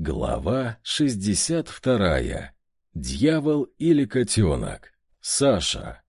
Глава 62. Дьявол или котенок? Саша.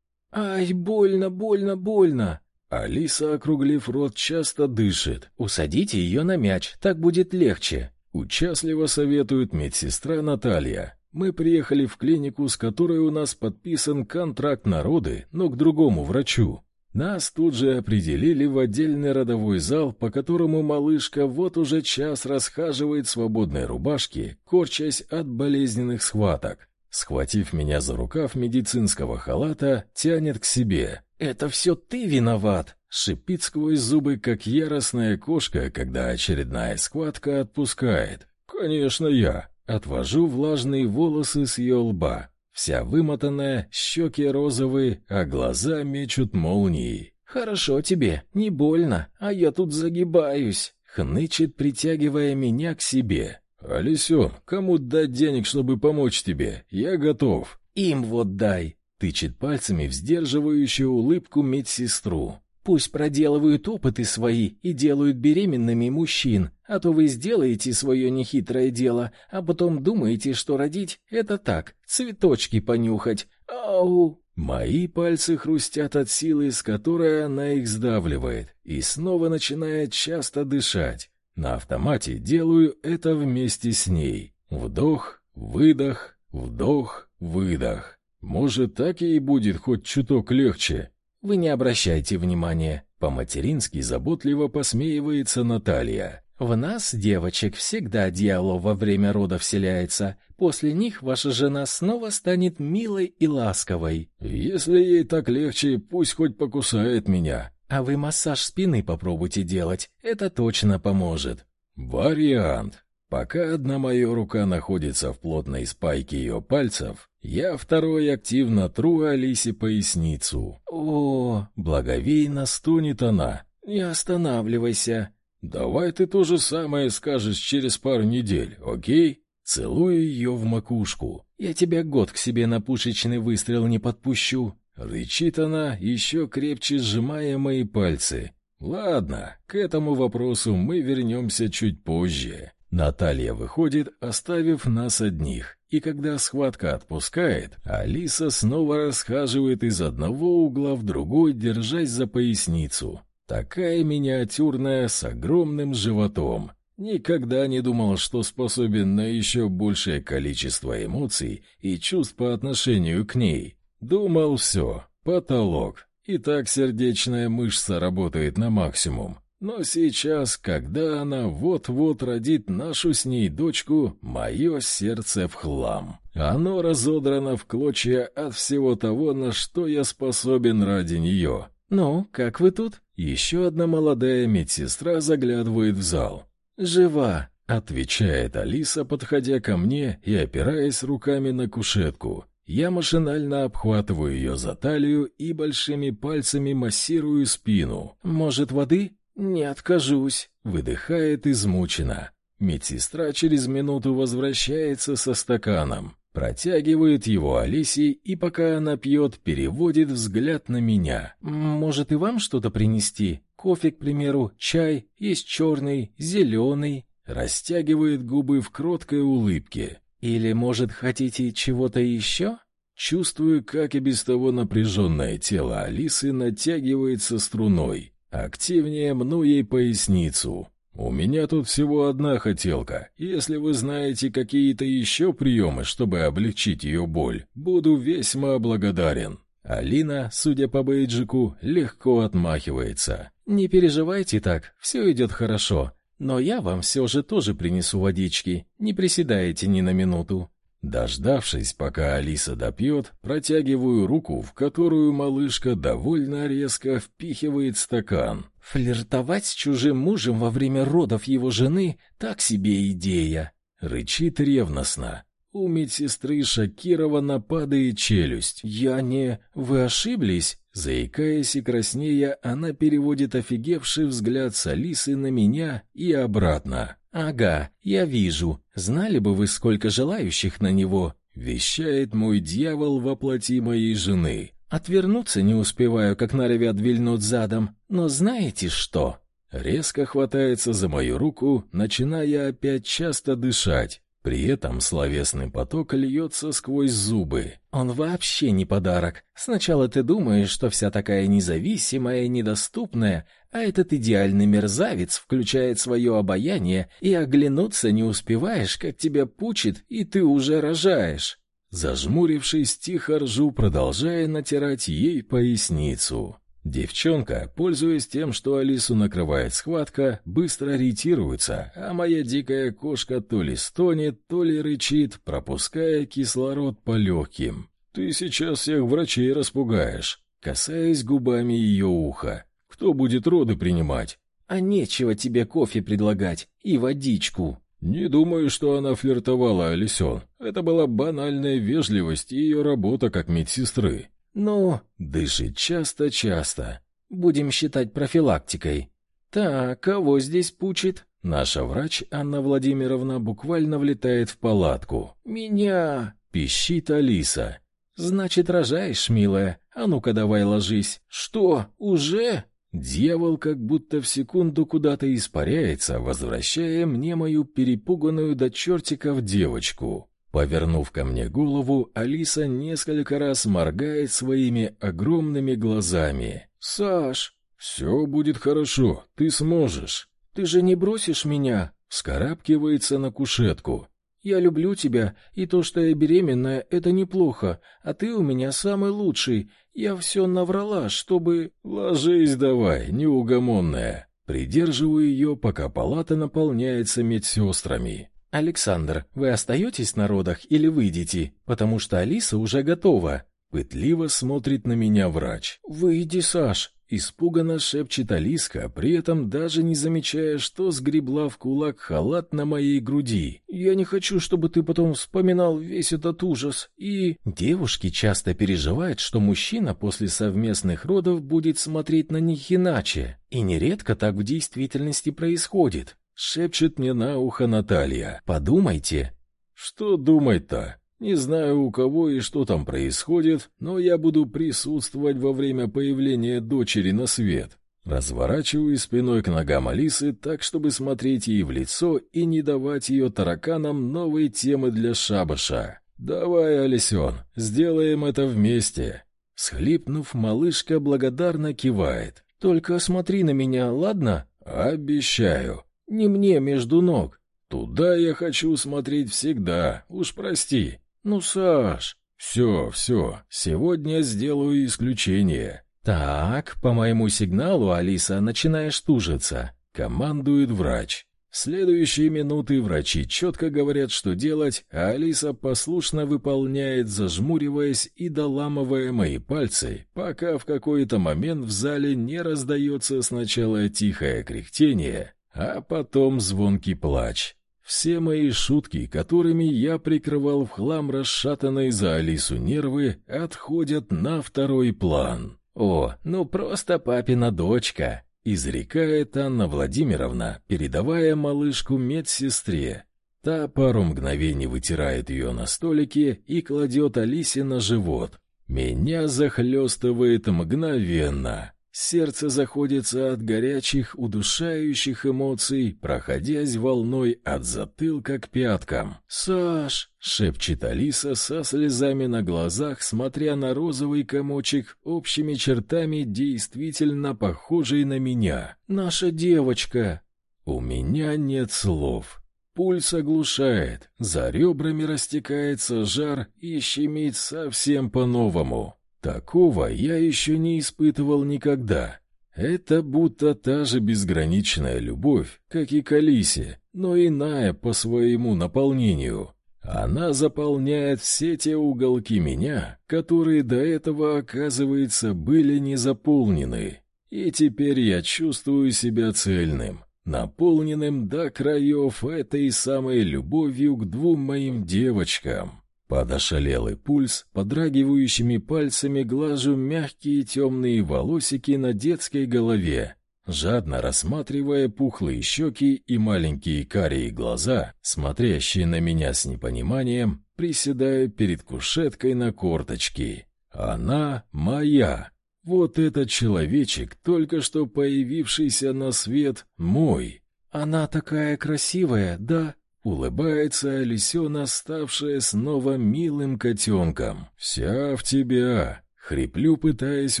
Ай, больно, больно, больно. Алиса, округлив рот, часто дышит. Усадите ее на мяч, так будет легче. Участливо советует медсестра Наталья. Мы приехали в клинику, с которой у нас подписан контракт на роды, но к другому врачу. Нас тут же определили в отдельный родовой зал, по которому малышка вот уже час расхаживает в свободной рубашке, корчась от болезненных схваток. Схватив меня за рукав медицинского халата, тянет к себе. «Это все ты виноват!» Шипит сквозь зубы, как яростная кошка, когда очередная схватка отпускает. «Конечно, я!» Отвожу влажные волосы с ее лба. Вся вымотанная, щеки розовые, а глаза мечут молнии. «Хорошо тебе, не больно, а я тут загибаюсь», — хнычет, притягивая меня к себе. «Алисен, кому дать денег, чтобы помочь тебе? Я готов». «Им вот дай», — тычет пальцами в сдерживающую улыбку медсестру. Пусть проделывают опыты свои и делают беременными мужчин, а то вы сделаете свое нехитрое дело, а потом думаете, что родить — это так, цветочки понюхать. Ау! Мои пальцы хрустят от силы, с которой она их сдавливает, и снова начинает часто дышать. На автомате делаю это вместе с ней. Вдох, выдох, вдох, выдох. Может, так ей будет хоть чуток легче. Вы не обращайте внимания. По-матерински заботливо посмеивается Наталья. В нас, девочек, всегда дьявол во время рода вселяется. После них ваша жена снова станет милой и ласковой. Если ей так легче, пусть хоть покусает меня. А вы массаж спины попробуйте делать. Это точно поможет. Вариант. Пока одна моя рука находится в плотной спайке ее пальцев, я второй активно тру Алисе поясницу. О, благовейно стонет она. Не останавливайся. Давай ты то же самое скажешь через пару недель, окей? Целую ее в макушку. Я тебя год к себе на пушечный выстрел не подпущу. Рычит она, еще крепче сжимая мои пальцы. Ладно, к этому вопросу мы вернемся чуть позже. Наталья выходит, оставив нас одних, и когда схватка отпускает, Алиса снова расхаживает из одного угла в другой, держась за поясницу. Такая миниатюрная, с огромным животом. Никогда не думал, что способен на еще большее количество эмоций и чувств по отношению к ней. Думал, все, потолок. И так сердечная мышца работает на максимум. Но сейчас, когда она вот-вот родит нашу с ней дочку, мое сердце в хлам. Оно разодрано в клочья от всего того, на что я способен ради нее. «Ну, как вы тут?» Еще одна молодая медсестра заглядывает в зал. «Жива», — отвечает Алиса, подходя ко мне и опираясь руками на кушетку. Я машинально обхватываю ее за талию и большими пальцами массирую спину. «Может, воды?» «Не откажусь», — выдыхает измученно. Медсестра через минуту возвращается со стаканом, протягивает его Алисе и, пока она пьет, переводит взгляд на меня. «Может, и вам что-то принести? Кофе, к примеру, чай, есть черный, зеленый?» Растягивает губы в кроткой улыбке. «Или, может, хотите чего-то еще?» Чувствую, как и без того напряженное тело Алисы натягивается струной. Активнее мну ей поясницу. У меня тут всего одна хотелка. Если вы знаете какие-то еще приемы, чтобы облегчить ее боль, буду весьма благодарен. Алина, судя по бейджику, легко отмахивается. Не переживайте так, все идет хорошо. Но я вам все же тоже принесу водички. Не приседайте ни на минуту. Дождавшись, пока Алиса допьет, протягиваю руку, в которую малышка довольно резко впихивает стакан. «Флиртовать с чужим мужем во время родов его жены — так себе идея!» Рычит ревностно. У медсестры шокированно падает челюсть. «Я не... Вы ошиблись?» Заикаясь и краснея, она переводит офигевший взгляд с Алисы на меня и обратно. «Ага, я вижу. Знали бы вы, сколько желающих на него!» — вещает мой дьявол во плоти моей жены. «Отвернуться не успеваю, как норовят вильнуть задом. Но знаете что?» Резко хватается за мою руку, начиная опять часто дышать. При этом словесный поток льется сквозь зубы. «Он вообще не подарок. Сначала ты думаешь, что вся такая независимая недоступная, а этот идеальный мерзавец включает свое обаяние, и оглянуться не успеваешь, как тебя пучит, и ты уже рожаешь». Зажмурившись, тихо ржу, продолжая натирать ей поясницу. Девчонка, пользуясь тем, что Алису накрывает схватка, быстро ретируется, а моя дикая кошка то ли стонет, то ли рычит, пропуская кислород по легким. «Ты сейчас всех врачей распугаешь», касаясь губами ее уха. «Кто будет роды принимать?» «А нечего тебе кофе предлагать и водичку». «Не думаю, что она флиртовала, Алисен. Это была банальная вежливость и ее работа как медсестры. «Ну, дышит часто-часто. Будем считать профилактикой. Так, кого здесь пучит?» Наша врач Анна Владимировна буквально влетает в палатку. «Меня!» — пищит Алиса. «Значит, рожаешь, милая? А ну-ка давай ложись». «Что, уже?» Дьявол как будто в секунду куда-то испаряется, возвращая мне мою перепуганную до чертиков девочку. Повернув ко мне голову, Алиса несколько раз моргает своими огромными глазами. «Саш!» «Все будет хорошо, ты сможешь!» «Ты же не бросишь меня?» Скарабкивается на кушетку. «Я люблю тебя, и то, что я беременная, это неплохо, а ты у меня самый лучший. Я все наврала, чтобы...» «Ложись давай, неугомонная!» Придерживаю ее, пока палата наполняется медсестрами. «Александр, вы остаетесь на родах или выйдете? Потому что Алиса уже готова». Пытливо смотрит на меня врач. «Выйди, Саш!» Испуганно шепчет Алиска, при этом даже не замечая, что сгребла в кулак халат на моей груди. «Я не хочу, чтобы ты потом вспоминал весь этот ужас и...» Девушки часто переживают, что мужчина после совместных родов будет смотреть на них иначе. И нередко так в действительности происходит шепчет мне на ухо Наталья. Подумайте. Что думать-то? Не знаю, у кого и что там происходит, но я буду присутствовать во время появления дочери на свет. Разворачиваю спиной к ногам Алисы так, чтобы смотреть ей в лицо и не давать ее тараканам новые темы для шабаша. «Давай, Алисен, сделаем это вместе!» Схлипнув, малышка благодарно кивает. «Только смотри на меня, ладно?» «Обещаю!» Не мне между ног. Туда я хочу смотреть всегда, уж прости. Ну, Саш, все, все, сегодня сделаю исключение. Так, по моему сигналу, Алиса, начинаешь тужиться. Командует врач. В следующие минуты врачи четко говорят, что делать, а Алиса послушно выполняет, зажмуриваясь и доламывая мои пальцы, пока в какой-то момент в зале не раздается сначала тихое кряхтение, а потом звонкий плач. Все мои шутки, которыми я прикрывал в хлам расшатанные за Алису нервы, отходят на второй план. «О, ну просто папина дочка!» — изрекает Анна Владимировна, передавая малышку медсестре. Та пару мгновений вытирает ее на столике и кладет Алисе на живот. Меня захлестывает мгновенно. Сердце заходится от горячих, удушающих эмоций, проходясь волной от затылка к пяткам. «Саш!» — шепчет Алиса со слезами на глазах, смотря на розовый комочек, общими чертами действительно похожий на меня. «Наша девочка!» У меня нет слов. Пульс оглушает, за ребрами растекается жар и щемит совсем по-новому. Такого я еще не испытывал никогда. Это будто та же безграничная любовь, как и к Алисе, но иная по своему наполнению. Она заполняет все те уголки меня, которые до этого, оказывается, были не заполнены. И теперь я чувствую себя цельным, наполненным до краев этой самой любовью к двум моим девочкам. Под ошалелый пульс, подрагивающими пальцами глажу мягкие темные волосики на детской голове, жадно рассматривая пухлые щеки и маленькие карие глаза, смотрящие на меня с непониманием, приседаю перед кушеткой на корточки. Она моя. Вот этот человечек, только что появившийся на свет, мой. Она такая красивая, да? Улыбается Алисена, ставшая снова милым котенком. Вся в тебя. Хриплю, пытаясь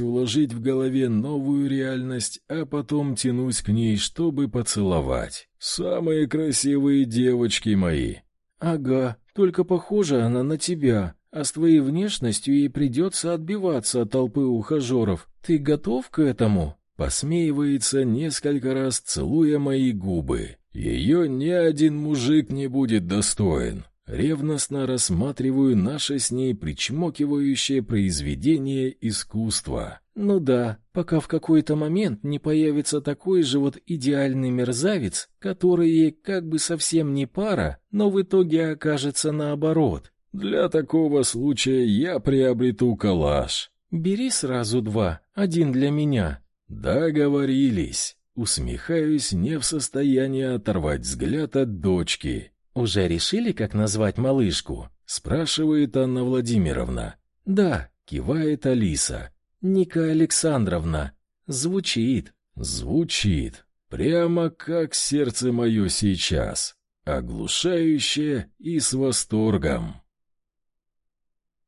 уложить в голове новую реальность, а потом тянусь к ней, чтобы поцеловать. Самые красивые девочки мои. Ага, только похожа она на тебя. А с твоей внешностью ей придется отбиваться от толпы ухажеров. Ты готов к этому? Посмеивается несколько раз, целуя мои губы. Ее ни один мужик не будет достоин. Ревностно рассматриваю наше с ней причмокивающее произведение искусства. Ну да, пока в какой-то момент не появится такой же вот идеальный мерзавец, который ей как бы совсем не пара, но в итоге окажется наоборот. Для такого случая я приобрету калаш. Бери сразу два, один для меня. Договорились. Усмехаюсь, не в состоянии оторвать взгляд от дочки. Уже решили, как назвать малышку? спрашивает Анна Владимировна. Да, кивает Алиса. Ника Александровна. Звучит. Звучит. Прямо как сердце мое сейчас. Оглушающе и с восторгом.